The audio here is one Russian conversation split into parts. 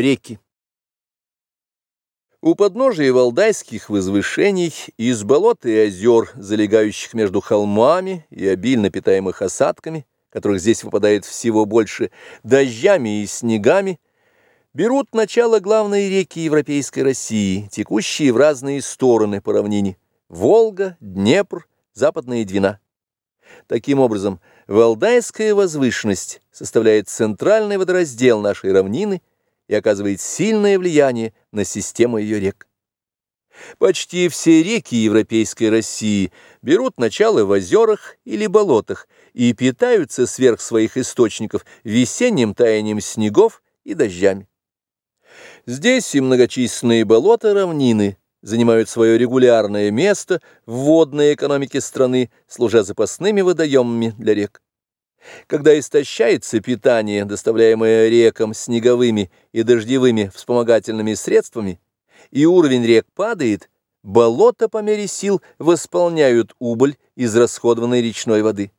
Реки. У подножия валдайских возвышений, из болот и озер, залегающих между холмами и обильно питаемых осадками, которых здесь выпадает всего больше, дождями и снегами, берут начало главные реки Европейской России, текущие в разные стороны по равнине – Волга, Днепр, Западная Двина. Таким образом, Валдайская возвышенность составляет центральный водораздел нашей равнины – и оказывает сильное влияние на систему ее рек. Почти все реки Европейской России берут начало в озерах или болотах и питаются сверх своих источников весенним таянием снегов и дождями. Здесь и многочисленные болота-равнины занимают свое регулярное место в водной экономике страны, служа запасными водоемами для рек. Когда истощается питание, доставляемое рекам снеговыми и дождевыми вспомогательными средствами, и уровень рек падает, болота по мере сил восполняют убыль из расходованной речной воды.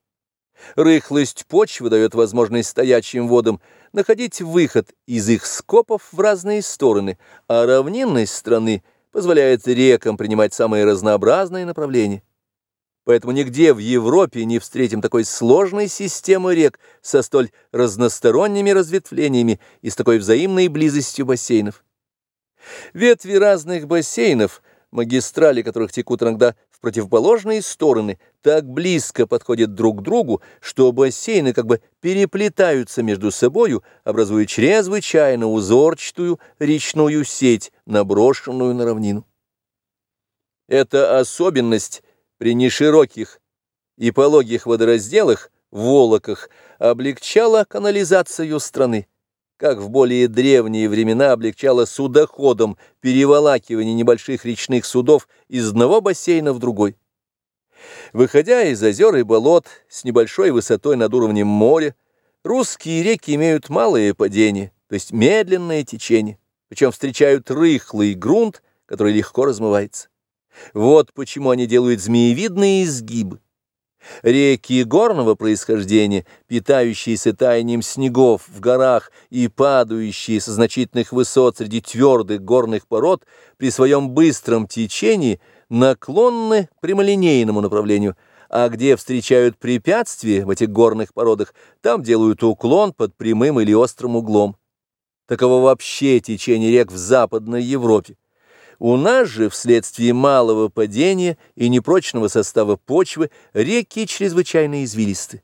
Рыхлость почвы дает возможность стоячим водам находить выход из их скопов в разные стороны, а равнинность страны позволяет рекам принимать самые разнообразные направления. Поэтому нигде в Европе не встретим такой сложной системы рек со столь разносторонними разветвлениями и с такой взаимной близостью бассейнов. Ветви разных бассейнов, магистрали которых текут иногда в противоположные стороны, так близко подходят друг к другу, что бассейны как бы переплетаются между собою, образуя чрезвычайно узорчатую речную сеть, наброшенную на равнину. Эта особенность при нешироких и пологих водоразделах, волоках, облегчала канализацию страны, как в более древние времена облегчала судоходом переволакивание небольших речных судов из одного бассейна в другой. Выходя из озер и болот с небольшой высотой над уровнем моря, русские реки имеют малое падение, то есть медленное течение, причем встречают рыхлый грунт, который легко размывается. Вот почему они делают змеевидные изгибы. Реки горного происхождения, питающиеся таянием снегов в горах и падающие со значительных высот среди твердых горных пород, при своем быстром течении наклонны прямолинейному направлению, а где встречают препятствия в этих горных породах, там делают уклон под прямым или острым углом. Таково вообще течение рек в Западной Европе. У нас же вследствие малого падения и непрочного состава почвы реки чрезвычайно извилисты.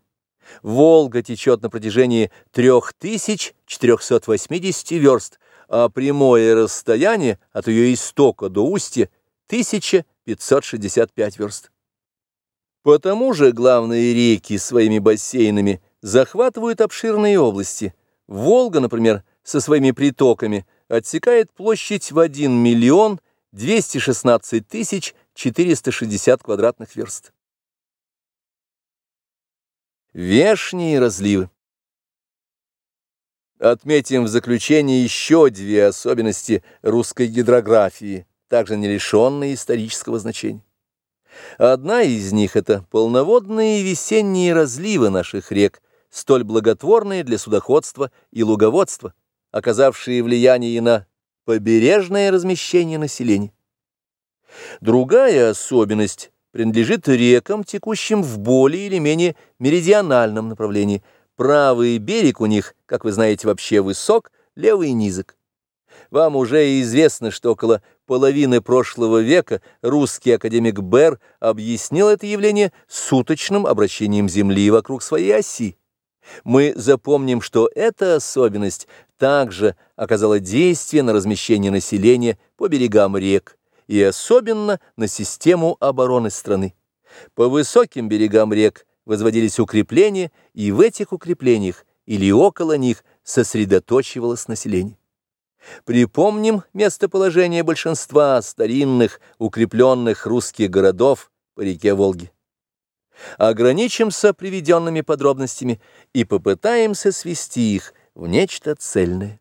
Волга течет на протяжении 3480 верст, а прямое расстояние от ее истока до устья 1565 верст. Потому же главные реки своими бассейнами захватывают обширные области. Волга, например, со своими притоками – отсекает площадь в 1 миллион 216 тысяч 460 квадратных верст. Вешние разливы. Отметим в заключение еще две особенности русской гидрографии, также не лишенные исторического значения. Одна из них – это полноводные весенние разливы наших рек, столь благотворные для судоходства и луговодства – оказавшие влияние на побережное размещение населения. Другая особенность принадлежит рекам, текущим в более или менее меридиональном направлении. Правый берег у них, как вы знаете, вообще высок, левый низок. Вам уже известно, что около половины прошлого века русский академик Бер объяснил это явление суточным обращением Земли вокруг своей оси. Мы запомним, что эта особенность также оказала действие на размещение населения по берегам рек и особенно на систему обороны страны. По высоким берегам рек возводились укрепления, и в этих укреплениях или около них сосредоточивалось население. Припомним местоположение большинства старинных укрепленных русских городов по реке Волги. Ограничимся приведенными подробностями и попытаемся свести их в нечто цельное.